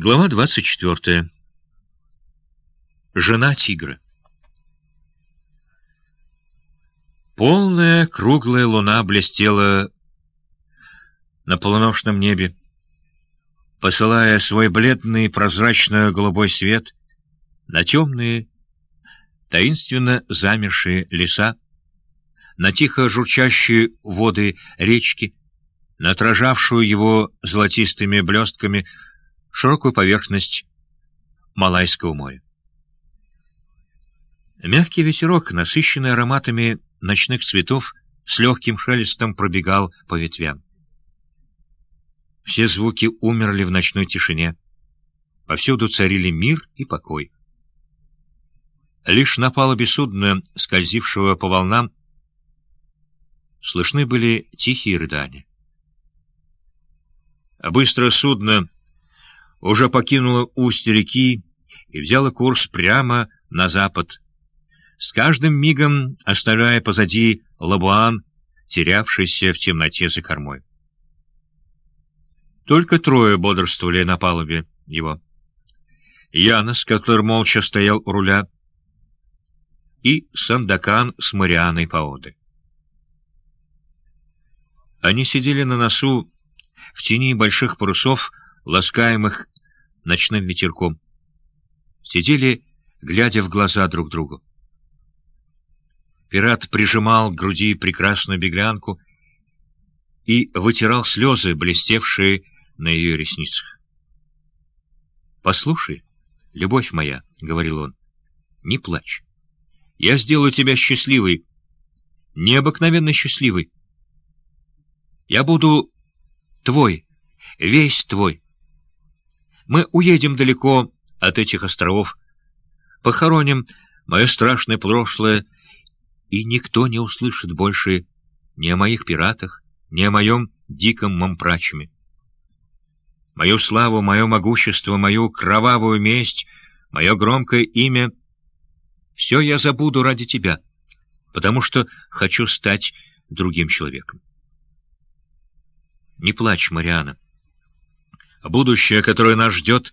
Глава 24. Жена тигра. Полная круглая луна блестела на полуношном небе, посылая свой бледный прозрачно-голубой свет на темные, таинственно замершие леса, на тихо журчащие воды речки, на отражавшую его золотистыми блестками — широкую поверхность Малайского моря. Мягкий ветерок, насыщенный ароматами ночных цветов, с легким шелестом пробегал по ветвям. Все звуки умерли в ночной тишине. Повсюду царили мир и покой. Лишь на палубе судна, скользившего по волнам, слышны были тихие рыдания. Быстрое судно уже покинула устье реки и взяла курс прямо на запад, с каждым мигом оставляя позади Лабуан, терявшийся в темноте за кормой. Только трое бодрствовали на палубе его. Янос, который молча стоял у руля, и Сандакан с Марианой пооды. Они сидели на носу в тени больших парусов, ласкаемых ночным ветерком. Сидели, глядя в глаза друг другу. Пират прижимал к груди прекрасную беглянку и вытирал слезы, блестевшие на ее ресницах. «Послушай, любовь моя», — говорил он, — «не плачь. Я сделаю тебя счастливой, необыкновенно счастливой. Я буду твой, весь твой». Мы уедем далеко от этих островов, похороним мое страшное прошлое, и никто не услышит больше ни о моих пиратах, ни о моем диком мампрачеме. Мою славу, мое могущество, мою кровавую месть, мое громкое имя — все я забуду ради тебя, потому что хочу стать другим человеком. Не плачь, Мариана. Будущее, которое нас ждет,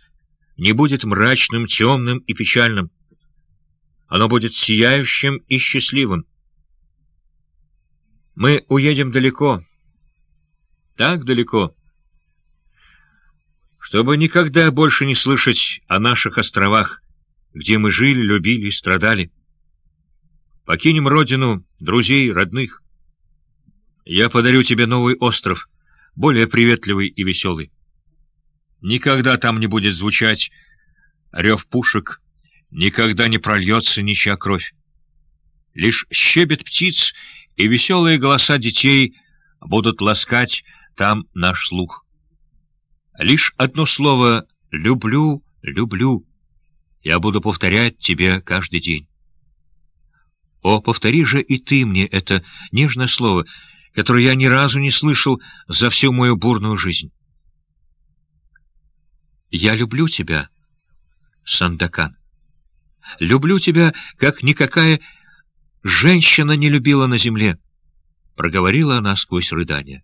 не будет мрачным, темным и печальным. Оно будет сияющим и счастливым. Мы уедем далеко, так далеко, чтобы никогда больше не слышать о наших островах, где мы жили, любили и страдали. Покинем родину, друзей, родных. Я подарю тебе новый остров, более приветливый и веселый. Никогда там не будет звучать рев пушек, никогда не прольется ничья кровь. Лишь щебет птиц и веселые голоса детей будут ласкать там наш слух. Лишь одно слово «люблю, люблю» я буду повторять тебе каждый день. О, повтори же и ты мне это нежное слово, которое я ни разу не слышал за всю мою бурную жизнь. Я люблю тебя, Сандакан. Люблю тебя, как никакая женщина не любила на земле, — проговорила она сквозь рыдание.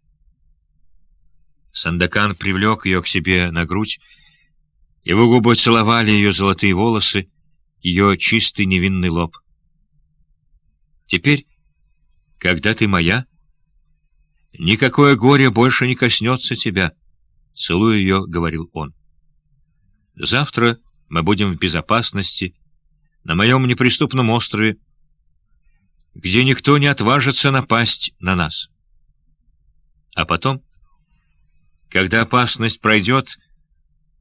Сандакан привлек ее к себе на грудь, его губы целовали ее золотые волосы, ее чистый невинный лоб. Теперь, когда ты моя, никакое горе больше не коснется тебя, — целуя ее, говорил он. Завтра мы будем в безопасности на моем неприступном острове, где никто не отважится напасть на нас. А потом, когда опасность пройдет,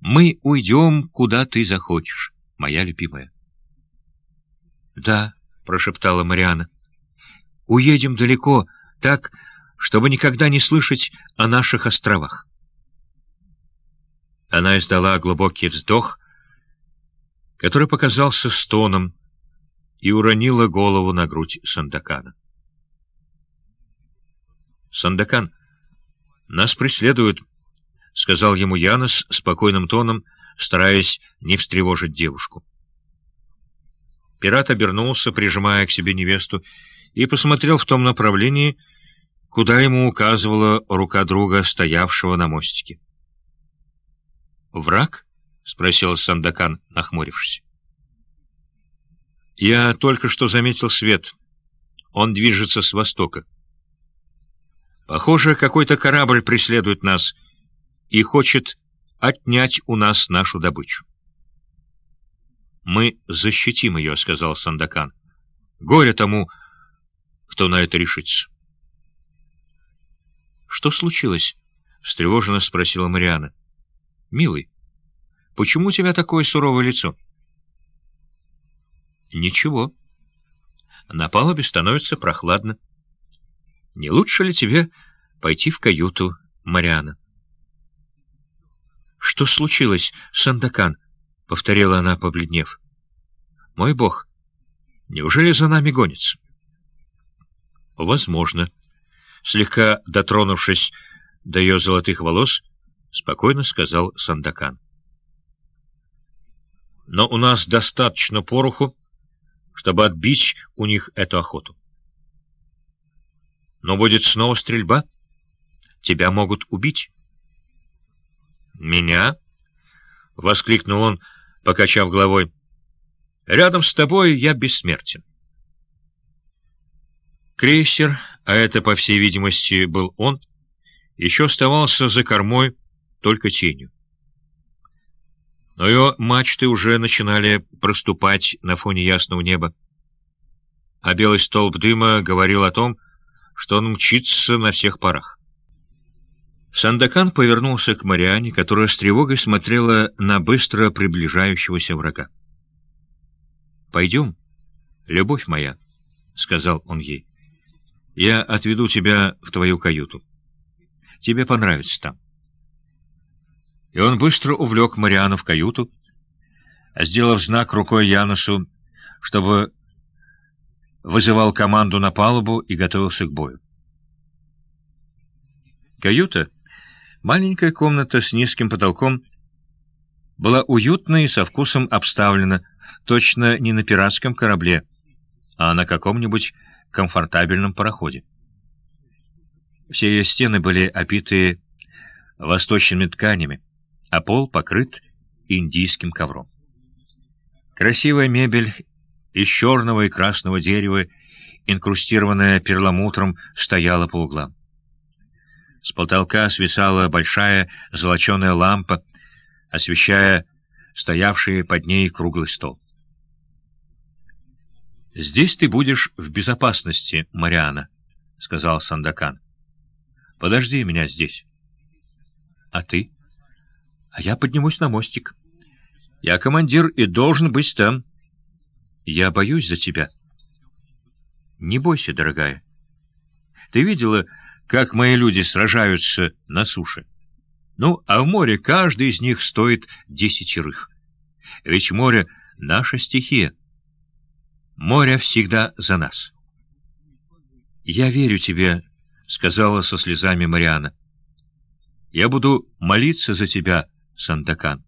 мы уйдем, куда ты захочешь, моя любимая. — Да, — прошептала Мариана, — уедем далеко, так, чтобы никогда не слышать о наших островах. Она издала глубокий вздох, который показался стоном, и уронила голову на грудь Сандакана. «Сандакан, нас преследуют», — сказал ему Янос спокойным тоном, стараясь не встревожить девушку. Пират обернулся, прижимая к себе невесту, и посмотрел в том направлении, куда ему указывала рука друга, стоявшего на мостике. «Враг?» — спросил Сандакан, нахмурившись. «Я только что заметил свет. Он движется с востока. Похоже, какой-то корабль преследует нас и хочет отнять у нас нашу добычу». «Мы защитим ее», — сказал Сандакан. «Горе тому, кто на это решится». «Что случилось?» — встревоженно спросила Мариана. «Милый, почему у тебя такое суровое лицо?» «Ничего. На палубе становится прохладно. Не лучше ли тебе пойти в каюту, Мариана?» «Что случилось, Сандакан?» — повторила она, побледнев. «Мой бог, неужели за нами гонится?» «Возможно». Слегка дотронувшись до ее золотых волос, спокойно сказал Сандакан. «Но у нас достаточно пороху, чтобы отбить у них эту охоту. Но будет снова стрельба, тебя могут убить». «Меня?» — воскликнул он, покачав головой. «Рядом с тобой я бессмертен». Крейсер, а это, по всей видимости, был он, еще оставался за кормой только тенью. Но ее мачты уже начинали проступать на фоне ясного неба, а белый столб дыма говорил о том, что он мчится на всех парах. Сандакан повернулся к Мариане, которая с тревогой смотрела на быстро приближающегося врага. «Пойдем, любовь моя», — сказал он ей. Я отведу тебя в твою каюту. Тебе понравится там. И он быстро увлек Мариану в каюту, сделав знак рукой Янусу, чтобы вызывал команду на палубу и готовился к бою. Каюта, маленькая комната с низким потолком, была уютной и со вкусом обставлена, точно не на пиратском корабле, а на каком-нибудь комфортабельном пароходе. Все ее стены были опиты восточными тканями, а пол покрыт индийским ковром. Красивая мебель из черного и красного дерева, инкрустированная перламутром, стояла по углам. С потолка свисала большая золоченая лампа, освещая стоявший под ней круглый стол. «Здесь ты будешь в безопасности, Мариана», — сказал Сандакан. «Подожди меня здесь». «А ты?» «А я поднимусь на мостик. Я командир и должен быть там. Я боюсь за тебя». «Не бойся, дорогая. Ты видела, как мои люди сражаются на суше? Ну, а в море каждый из них стоит десятерых. Ведь море — наша стихия». Море всегда за нас. «Я верю тебе», — сказала со слезами Мариана. «Я буду молиться за тебя, Сандакан».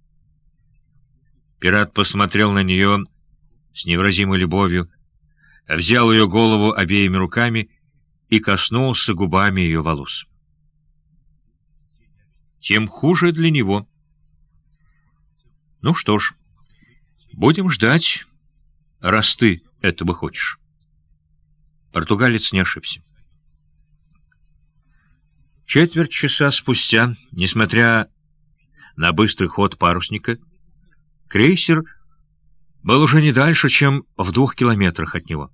Пират посмотрел на нее с невыразимой любовью, взял ее голову обеими руками и коснулся губами ее волос. Тем хуже для него. Ну что ж, будем ждать, раз ты этого хочешь. Португалец не ошибся. Четверть часа спустя, несмотря на быстрый ход парусника, крейсер был уже не дальше, чем в двух километрах от него.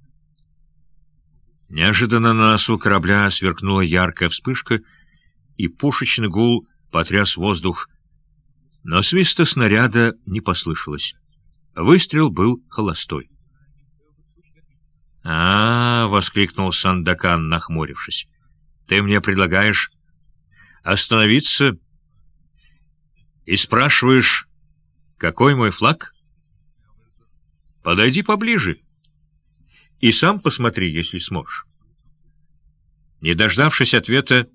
Неожиданно на носу корабля сверкнула яркая вспышка, и пушечный гул потряс воздух, но свиста снаряда не послышалось. Выстрел был холостой. А, -а, воскликнул Сандакан, нахмурившись. Ты мне предлагаешь остановиться и спрашиваешь, какой мой флаг? Подойди поближе и сам посмотри, если сможешь. Не дождавшись ответа,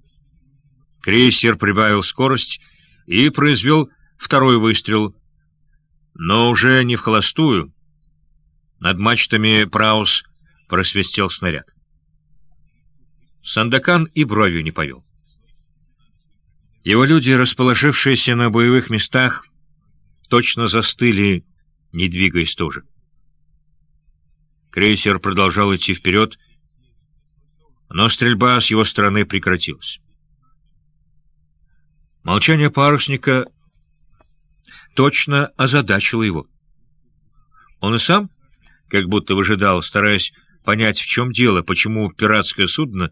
крейсер прибавил скорость и произвел второй выстрел, но уже не в холостую. Над мачтами Праус просвистел снаряд. Сандакан и бровью не повел. Его люди, расположившиеся на боевых местах, точно застыли, не двигаясь тоже. Крейсер продолжал идти вперед, но стрельба с его стороны прекратилась. Молчание парусника точно озадачило его. Он и сам как будто выжидал, стараясь понять, в чем дело, почему пиратское судно,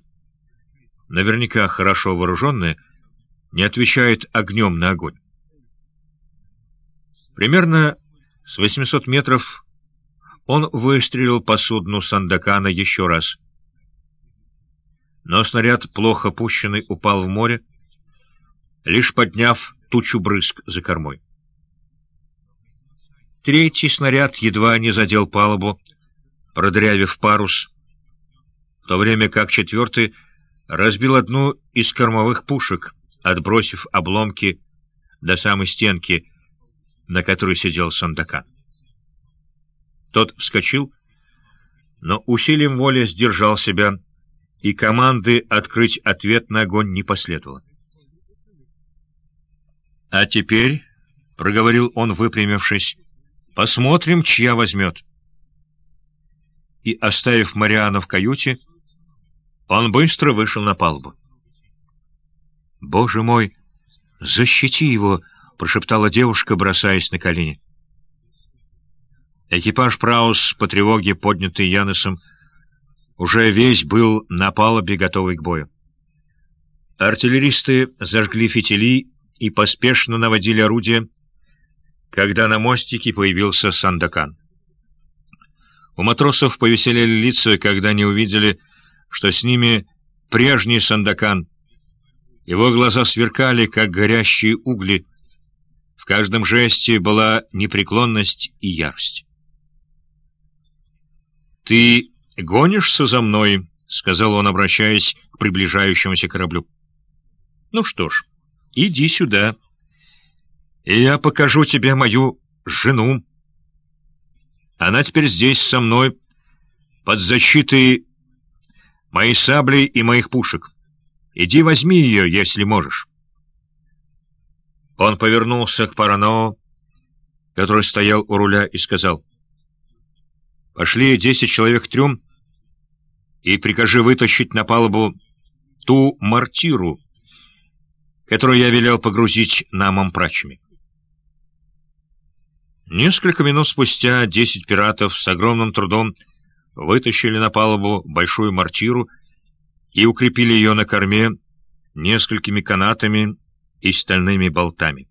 наверняка хорошо вооруженное, не отвечает огнем на огонь. Примерно с 800 метров он выстрелил по судну Сандакана еще раз. Но снаряд, плохо пущенный, упал в море, лишь подняв тучу брызг за кормой. Третий снаряд едва не задел палубу, продрявив парус, в то время как четвертый разбил одну из кормовых пушек, отбросив обломки до самой стенки, на которой сидел Сандакан. Тот вскочил, но усилием воли сдержал себя, и команды открыть ответный огонь не последовало. «А теперь», — проговорил он, выпрямившись, — «посмотрим, чья возьмет» и, оставив Мариана в каюте, он быстро вышел на палубу. «Боже мой, защити его!» — прошептала девушка, бросаясь на колени. Экипаж Праус, по тревоге, поднятый Янесом, уже весь был на палубе, готовый к бою. Артиллеристы зажгли фитили и поспешно наводили орудия, когда на мостике появился Сандакан. У матросов повеселели лица, когда они увидели, что с ними прежний Сандакан. Его глаза сверкали, как горящие угли. В каждом жесте была непреклонность и ярость. «Ты гонишься за мной?» — сказал он, обращаясь к приближающемуся кораблю. «Ну что ж, иди сюда, и я покажу тебе мою жену». Она теперь здесь со мной, под защитой моей сабли и моих пушек. Иди возьми ее, если можешь. Он повернулся к Параноу, который стоял у руля, и сказал, «Пошли десять человек в трюм и прикажи вытащить на палубу ту мортиру, которую я велел погрузить на мампрачами». Несколько минут спустя десять пиратов с огромным трудом вытащили на палубу большую мортиру и укрепили ее на корме несколькими канатами и стальными болтами.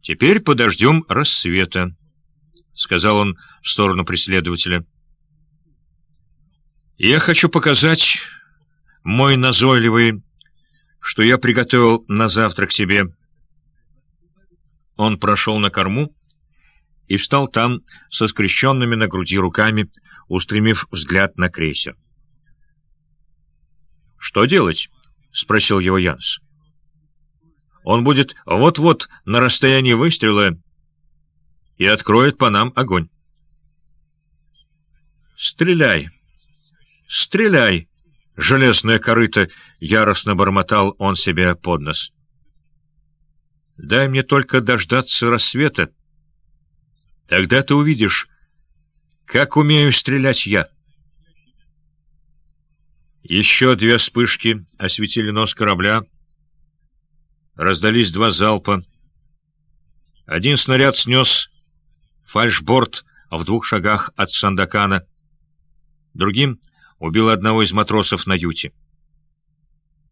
«Теперь подождем рассвета», — сказал он в сторону преследователя. «Я хочу показать, мой назойливый, что я приготовил на завтрак тебе». Он прошел на корму и встал там со скрещенными на груди руками, устремив взгляд на крейсер. «Что делать?» — спросил его Янс. «Он будет вот-вот на расстоянии выстрела и откроет по нам огонь». «Стреляй! Стреляй!» — железное корыто яростно бормотал он себе под нос. Дай мне только дождаться рассвета. Тогда ты увидишь, как умею стрелять я. Еще две вспышки осветили нос корабля. Раздались два залпа. Один снаряд снес фальшборд в двух шагах от Сандакана. Другим убил одного из матросов на юте.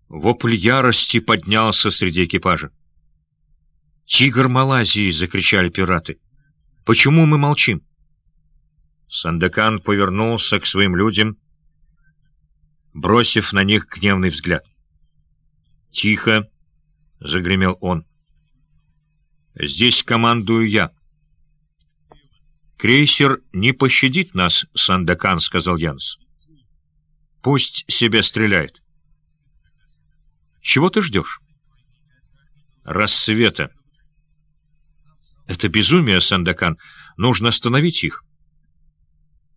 Вопль ярости поднялся среди экипажа. «Тигр Малайзии!» — закричали пираты. «Почему мы молчим?» Сандакан повернулся к своим людям, бросив на них гневный взгляд. «Тихо!» — загремел он. «Здесь командую я». «Крейсер не пощадит нас, Сандакан», — сказал Янс. «Пусть себе стреляет». «Чего ты ждешь?» «Рассвета». Это безумие, Сандакан. Нужно остановить их.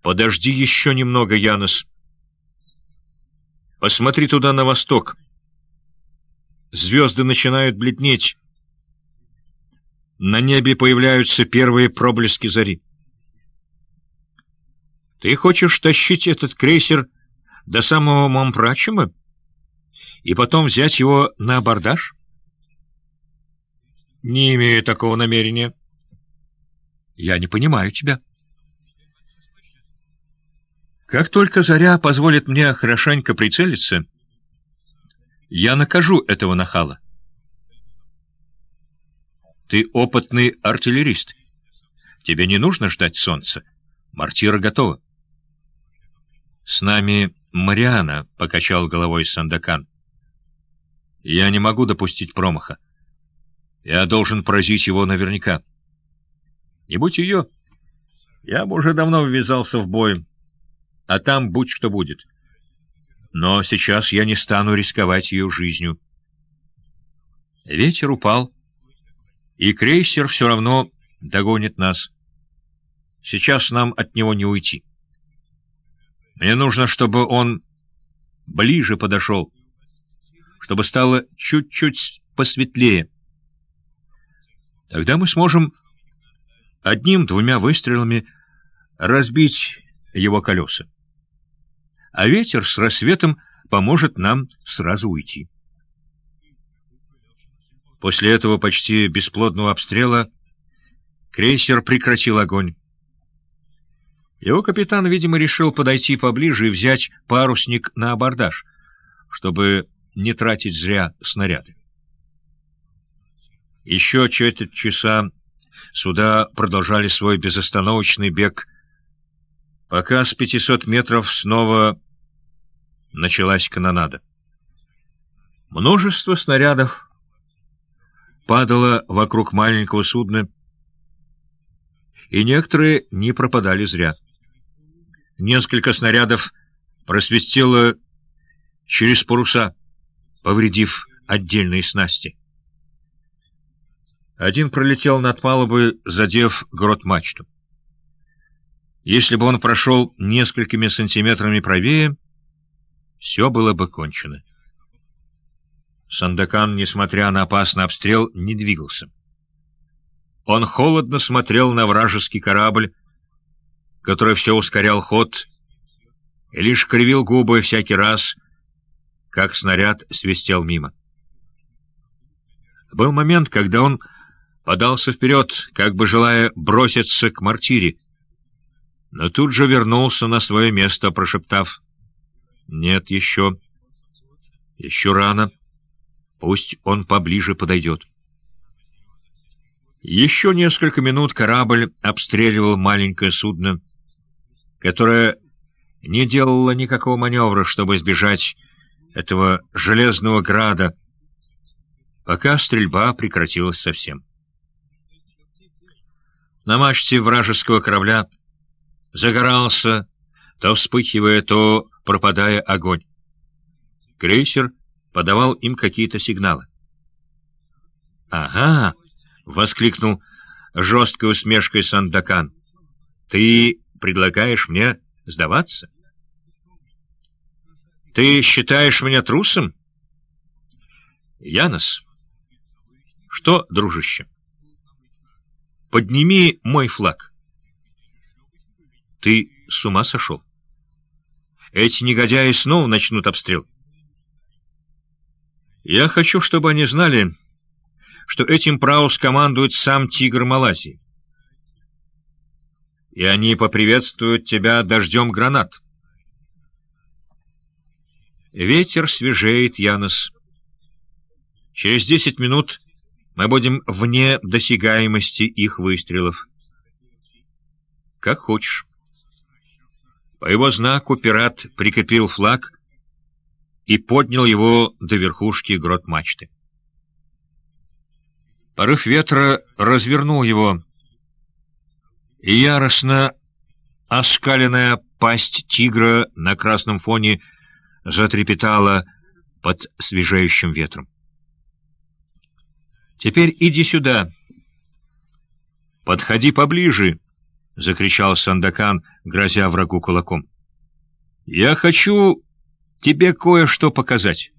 Подожди еще немного, Янос. Посмотри туда на восток. Звезды начинают бледнеть. на небе появляются первые проблески зари. Ты хочешь тащить этот крейсер до самого Мампрачема и потом взять его на абордаж? Не имею такого намерения. Я не понимаю тебя. Как только заря позволит мне хорошенько прицелиться, я накажу этого нахала. Ты опытный артиллерист. Тебе не нужно ждать солнца. Мортира готова. «С нами Мариана», — покачал головой Сандакан. «Я не могу допустить промаха. Я должен поразить его наверняка. Не будь ее, я бы уже давно ввязался в бой, а там будь что будет. Но сейчас я не стану рисковать ее жизнью». Ветер упал, и крейсер все равно догонит нас. Сейчас нам от него не уйти. Мне нужно, чтобы он ближе подошел, чтобы стало чуть-чуть посветлее. Тогда мы сможем одним-двумя выстрелами разбить его колеса. А ветер с рассветом поможет нам сразу уйти. После этого почти бесплодного обстрела крейсер прекратил огонь. Его капитан, видимо, решил подойти поближе и взять парусник на абордаж, чтобы не тратить зря снаряды. Еще четверть часа суда продолжали свой безостановочный бег, пока с 500 метров снова началась канонада. Множество снарядов падало вокруг маленького судна, и некоторые не пропадали зря. Несколько снарядов просвистело через паруса, повредив отдельные снасти. Один пролетел над палубой, задев грот-мачту. Если бы он прошел несколькими сантиметрами правее, все было бы кончено. Сандакан, несмотря на опасный обстрел, не двигался. Он холодно смотрел на вражеский корабль, который все ускорял ход и лишь кривил губы всякий раз, как снаряд свистел мимо. Был момент, когда он подался вперед, как бы желая броситься к мортире, но тут же вернулся на свое место, прошептав «Нет, еще, еще рано, пусть он поближе подойдет». Еще несколько минут корабль обстреливал маленькое судно, которая не делала никакого маневра, чтобы избежать этого железного града, пока стрельба прекратилась совсем. На мачте вражеского корабля загорался, то вспыхивая, то пропадая огонь. Крейсер подавал им какие-то сигналы. «Ага!» — воскликнул жесткой усмешкой Сандакан. «Ты предлагаешь мне сдаваться? Ты считаешь меня трусом? Янос, что, дружище? Подними мой флаг. Ты с ума сошел? Эти негодяи снова начнут обстрел. Я хочу, чтобы они знали, что этим Праус командует сам тигр Малайзии и они поприветствуют тебя дождем гранат. Ветер свежеет, Янос. Через десять минут мы будем вне досягаемости их выстрелов. Как хочешь. По его знаку пират прикрепил флаг и поднял его до верхушки грот мачты. Порыв ветра развернул его, и яростно оскаленная пасть тигра на красном фоне затрепетала под свежающим ветром. «Теперь иди сюда!» «Подходи поближе!» — закричал Сандакан, грозя врагу кулаком. «Я хочу тебе кое-что показать!»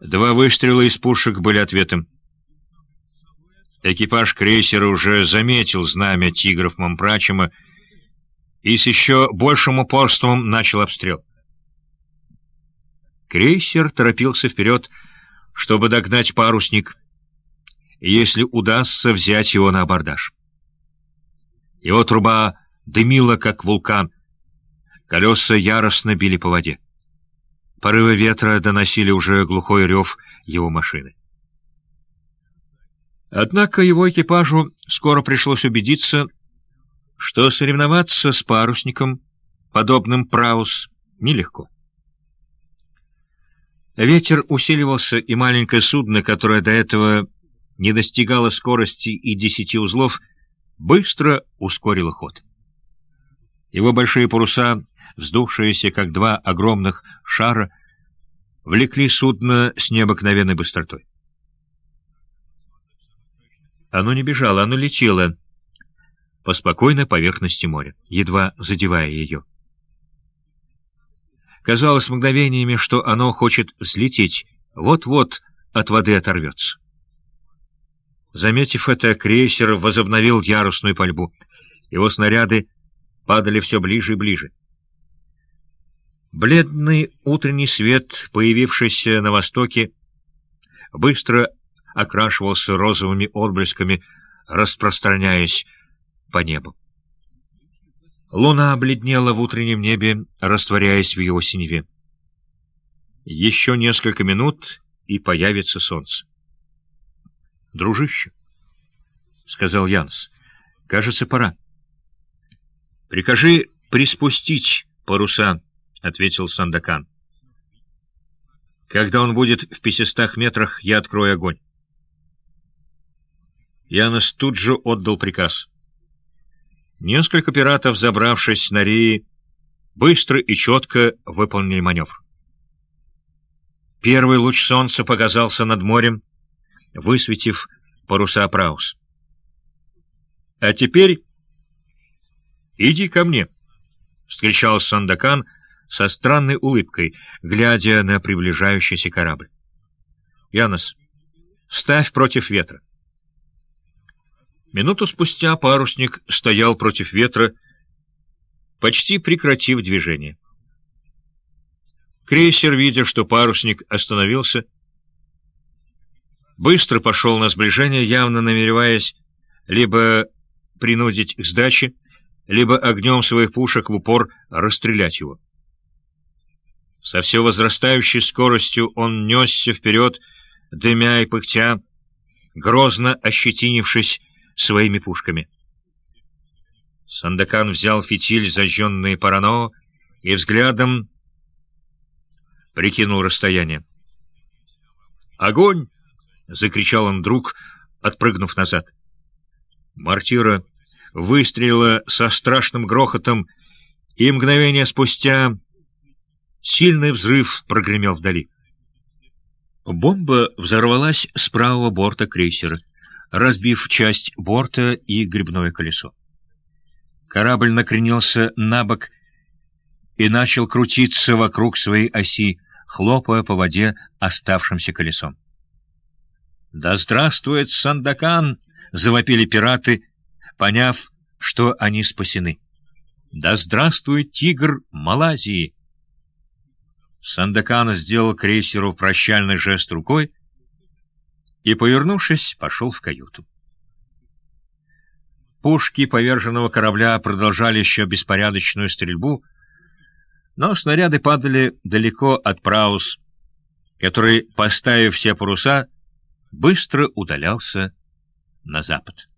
Два выстрела из пушек были ответом. Экипаж крейсера уже заметил знамя тигров Мампрачема и с еще большим упорством начал обстрел. Крейсер торопился вперед, чтобы догнать парусник, если удастся взять его на абордаж. Его труба дымила, как вулкан, колеса яростно били по воде. Порывы ветра доносили уже глухой рев его машины. Однако его экипажу скоро пришлось убедиться, что соревноваться с парусником, подобным Праус, нелегко. Ветер усиливался, и маленькое судно, которое до этого не достигало скорости и десяти узлов, быстро ускорило ход. Его большие паруса, вздувшиеся как два огромных шара, влекли судно с необыкновенной быстротой. Оно не бежало, оно летело по спокойной поверхности моря, едва задевая ее. Казалось мгновениями, что оно хочет взлететь, вот-вот от воды оторвется. Заметив это, крейсер возобновил ярусную пальбу. Его снаряды падали все ближе и ближе. Бледный утренний свет, появившийся на востоке, быстро окрашивался розовыми отблесками, распространяясь по небу. Луна обледнела в утреннем небе, растворяясь в его синеве. Еще несколько минут, и появится солнце. — Дружище, — сказал Янс, — кажется, пора. — Прикажи приспустить паруса, — ответил Сандакан. — Когда он будет в пятистах метрах, я открою огонь. Янос тут же отдал приказ. Несколько пиратов, забравшись на реи, быстро и четко выполнили маневр. Первый луч солнца показался над морем, высветив паруса Праус. — А теперь иди ко мне, — встречал Сандакан со странной улыбкой, глядя на приближающийся корабль. — Янос, ставь против ветра. Минуту спустя парусник стоял против ветра, почти прекратив движение. Крейсер, видя, что парусник остановился, быстро пошел на сближение, явно намереваясь либо принудить к сдаче, либо огнем своих пушек в упор расстрелять его. Со все возрастающей скоростью он несся вперед, дымя и пыхтя, грозно ощетинившись своими пушками. Сандакан взял фитиль, зажженный парано, и взглядом прикинул расстояние. «Огонь!» — закричал он вдруг, отпрыгнув назад. Мартира выстрелила со страшным грохотом, и мгновение спустя сильный взрыв прогремел вдали. Бомба взорвалась с правого борта крейсера разбив часть борта и грибное колесо. Корабль накренился на бок и начал крутиться вокруг своей оси, хлопая по воде оставшимся колесом. «Да здравствует Сандакан!» — завопили пираты, поняв, что они спасены. «Да здравствует тигр Малайзии!» Сандакан сделал крейсеру прощальный жест рукой, и, повернувшись, пошел в каюту. Пушки поверженного корабля продолжали еще беспорядочную стрельбу, но снаряды падали далеко от Праус, который, поставив все паруса, быстро удалялся на запад.